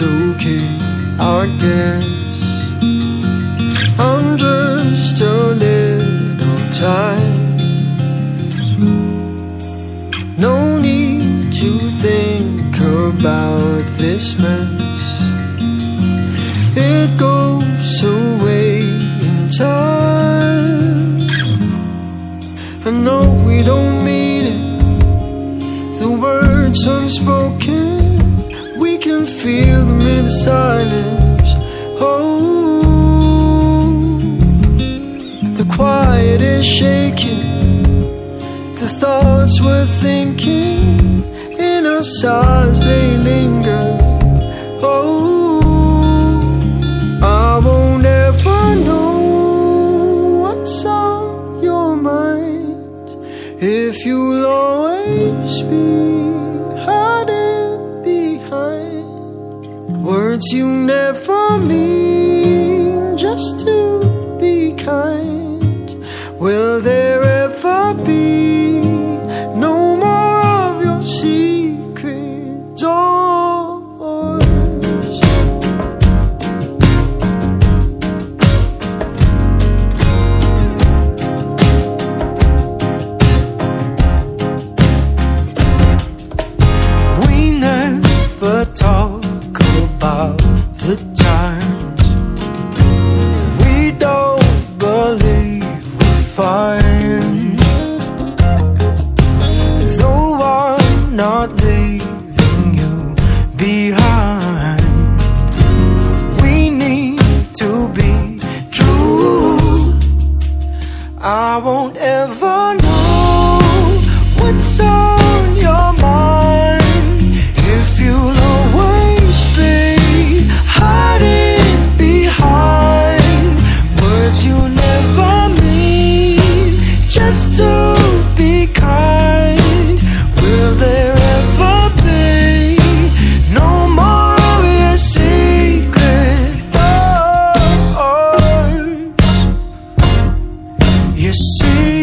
is okay, I guess. I'm just a little tired. No need to think about this mess. Silence. Oh, the quiet is shaking. The thoughts we're thinking in our sighs they linger. Words you never mean just to be kind. Will there ever be? to be kind? Will there ever be no more secret? You see.